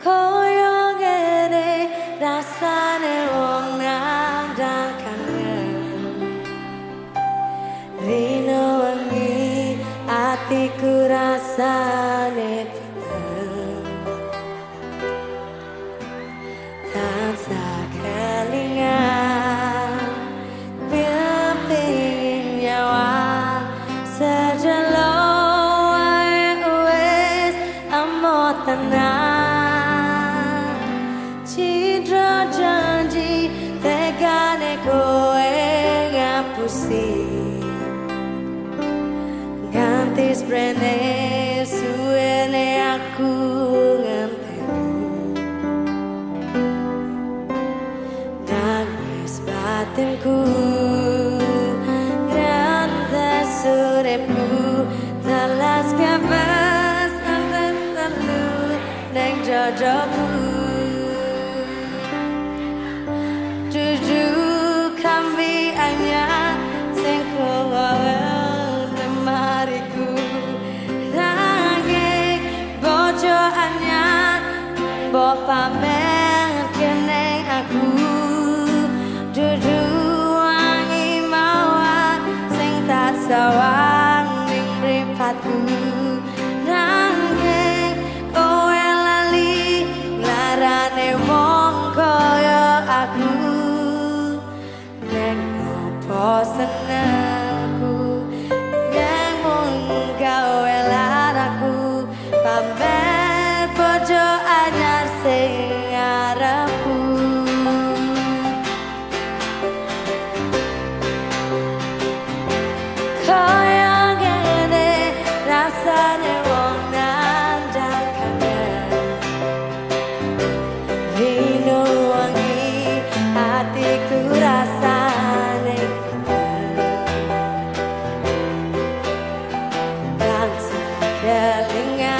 Ngene rasane wong nandang kangen Rino wengi atiku Ganti sprene suwene aku ngenteni Nangis batinku Grandes suripku Telas kapas Sampai telu Neng jodohku Mbok pamer keneng aku. Dudu wangi mawar Sing tak sawang ning opo senengku kelingan